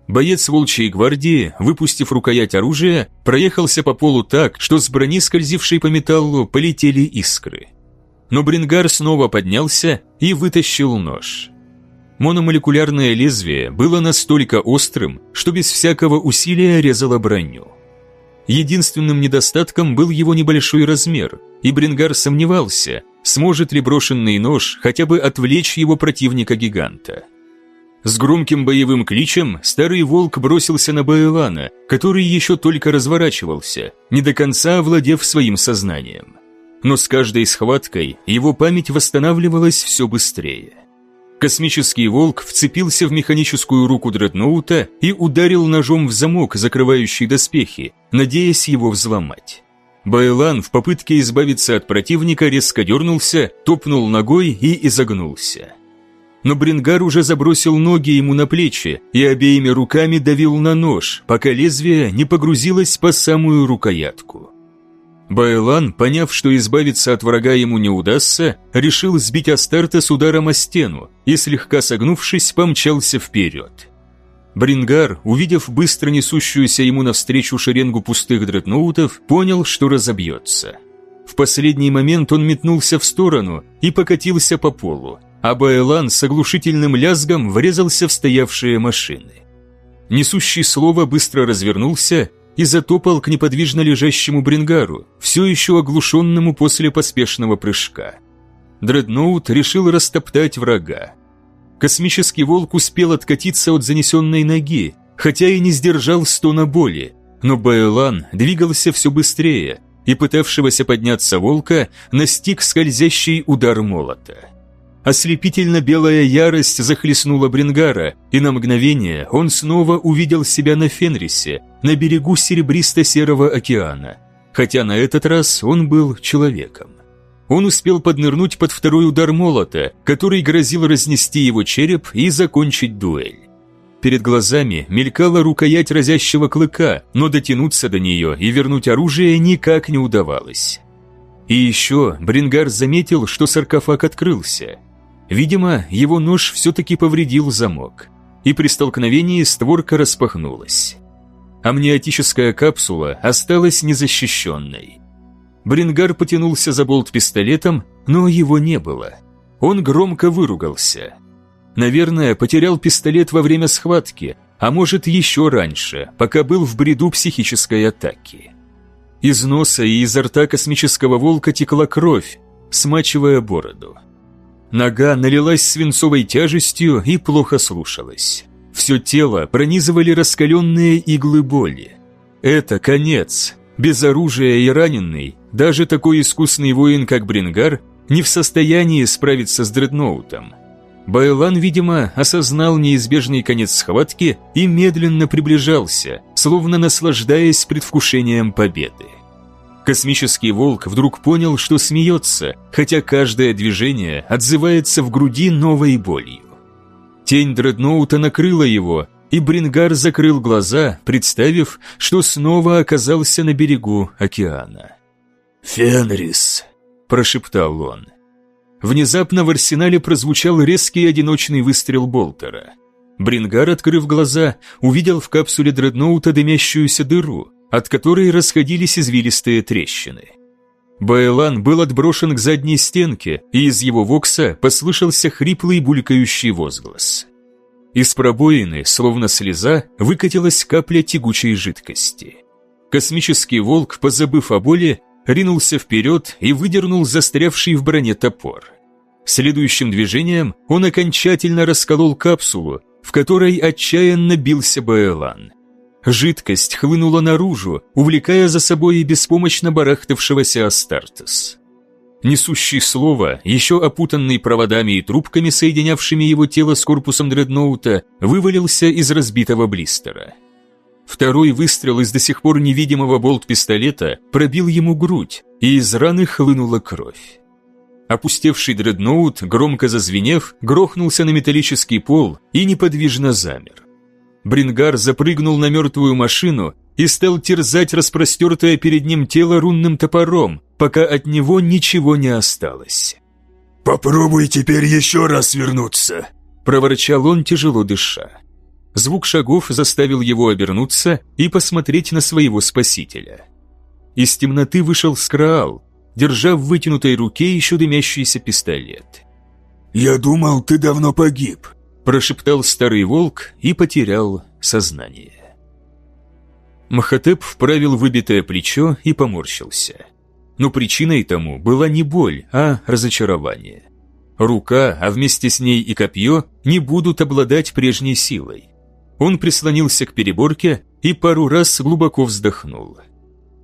Боец волчьей гвардии, выпустив рукоять оружия, проехался по полу так, что с брони, скользившей по металлу, полетели искры. Но Брингар снова поднялся и вытащил нож. Мономолекулярное лезвие было настолько острым, что без всякого усилия резало броню. Единственным недостатком был его небольшой размер, и Брингар сомневался, сможет ли брошенный нож хотя бы отвлечь его противника-гиганта. С громким боевым кличем старый волк бросился на Байлана, который еще только разворачивался, не до конца овладев своим сознанием. Но с каждой схваткой его память восстанавливалась все быстрее. Космический волк вцепился в механическую руку дредноута и ударил ножом в замок, закрывающий доспехи, надеясь его взломать. Байлан в попытке избавиться от противника резко дернулся, топнул ногой и изогнулся. Но Брингар уже забросил ноги ему на плечи и обеими руками давил на нож, пока лезвие не погрузилось по самую рукоятку. Байлан, поняв, что избавиться от врага ему не удастся, решил сбить Астарта с ударом о стену и, слегка согнувшись, помчался вперед. Брингар, увидев быстро несущуюся ему навстречу шеренгу пустых дредноутов, понял, что разобьется. В последний момент он метнулся в сторону и покатился по полу, а Байлан с оглушительным лязгом врезался в стоявшие машины. Несущий слово быстро развернулся и затопал к неподвижно лежащему Брингару, все еще оглушенному после поспешного прыжка. Дредноут решил растоптать врага. Космический волк успел откатиться от занесенной ноги, хотя и не сдержал стона боли, но Байлан двигался все быстрее, и пытавшегося подняться волка настиг скользящий удар молота. Ослепительно белая ярость захлестнула Брингара, и на мгновение он снова увидел себя на Фенрисе, на берегу серебристо-серого океана, хотя на этот раз он был человеком. Он успел поднырнуть под второй удар молота, который грозил разнести его череп и закончить дуэль. Перед глазами мелькала рукоять разящего клыка, но дотянуться до нее и вернуть оружие никак не удавалось. И еще Брингар заметил, что саркофаг открылся – Видимо, его нож все-таки повредил замок, и при столкновении створка распахнулась. Амниотическая капсула осталась незащищенной. Брингар потянулся за болт пистолетом, но его не было. Он громко выругался. Наверное, потерял пистолет во время схватки, а может еще раньше, пока был в бреду психической атаки. Из носа и изо рта космического волка текла кровь, смачивая бороду. Нога налилась свинцовой тяжестью и плохо слушалась. Все тело пронизывали раскаленные иглы боли. Это конец. Без оружия и раненый, даже такой искусный воин, как Брингар, не в состоянии справиться с дредноутом. Байлан, видимо, осознал неизбежный конец схватки и медленно приближался, словно наслаждаясь предвкушением победы. Космический волк вдруг понял, что смеется, хотя каждое движение отзывается в груди новой болью. Тень дредноута накрыла его, и Брингар закрыл глаза, представив, что снова оказался на берегу океана. «Фенрис», – прошептал он. Внезапно в арсенале прозвучал резкий одиночный выстрел Болтера. Брингар, открыв глаза, увидел в капсуле дредноута дымящуюся дыру, от которой расходились извилистые трещины. Байлан был отброшен к задней стенке, и из его вокса послышался хриплый булькающий возглас. Из пробоины, словно слеза, выкатилась капля тягучей жидкости. Космический волк, позабыв о боли, ринулся вперед и выдернул застрявший в броне топор. Следующим движением он окончательно расколол капсулу, в которой отчаянно бился Баэлан. Жидкость хлынула наружу, увлекая за собой и беспомощно барахтавшегося Астартес. Несущий слово, еще опутанный проводами и трубками, соединявшими его тело с корпусом дредноута, вывалился из разбитого блистера. Второй выстрел из до сих пор невидимого болт-пистолета пробил ему грудь, и из раны хлынула кровь. Опустевший дредноут, громко зазвенев, грохнулся на металлический пол и неподвижно замер. Брингар запрыгнул на мертвую машину и стал терзать распростертое перед ним тело рунным топором, пока от него ничего не осталось. «Попробуй теперь еще раз вернуться», – проворчал он, тяжело дыша. Звук шагов заставил его обернуться и посмотреть на своего спасителя. Из темноты вышел Скраал, держа в вытянутой руке еще дымящийся пистолет. «Я думал, ты давно погиб», – прошептал старый волк и потерял сознание. Махатеп вправил выбитое плечо и поморщился. Но причиной тому была не боль, а разочарование. Рука, а вместе с ней и копье, не будут обладать прежней силой. Он прислонился к переборке и пару раз глубоко вздохнул.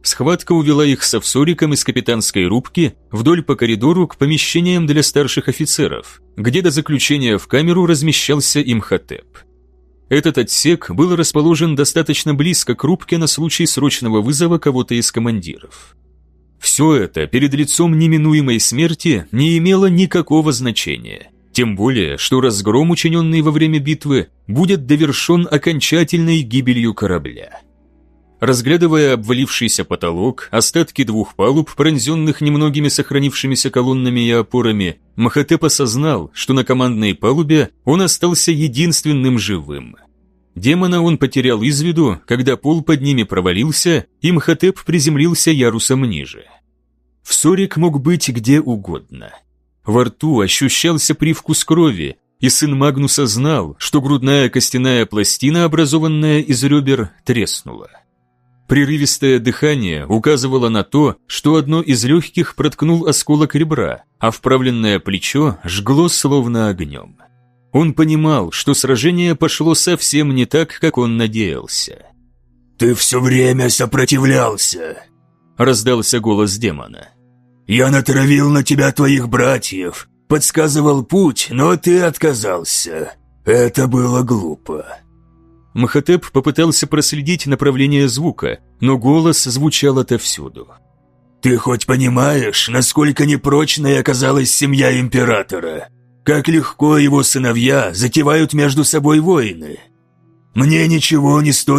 Схватка увела их с Овсориком из капитанской рубки вдоль по коридору к помещениям для старших офицеров, где до заключения в камеру размещался имхотеп. Этот отсек был расположен достаточно близко к рубке на случай срочного вызова кого-то из командиров. Все это перед лицом неминуемой смерти не имело никакого значения – тем более, что разгром, учиненный во время битвы, будет довершен окончательной гибелью корабля. Разглядывая обвалившийся потолок, остатки двух палуб, пронзенных немногими сохранившимися колоннами и опорами, Махатеп осознал, что на командной палубе он остался единственным живым. Демона он потерял из виду, когда пол под ними провалился, и Махатеп приземлился ярусом ниже. Всорик мог быть где угодно – во рту ощущался привкус крови, и сын Магнуса знал, что грудная костяная пластина, образованная из ребер, треснула. Прерывистое дыхание указывало на то, что одно из легких проткнул осколок ребра, а вправленное плечо жгло словно огнем. Он понимал, что сражение пошло совсем не так, как он надеялся. «Ты все время сопротивлялся», — раздался голос демона. Я натравил на тебя твоих братьев, подсказывал путь, но ты отказался. Это было глупо». Махатеп попытался проследить направление звука, но голос звучал отовсюду. «Ты хоть понимаешь, насколько непрочной оказалась семья императора? Как легко его сыновья затевают между собой войны? Мне ничего не стоит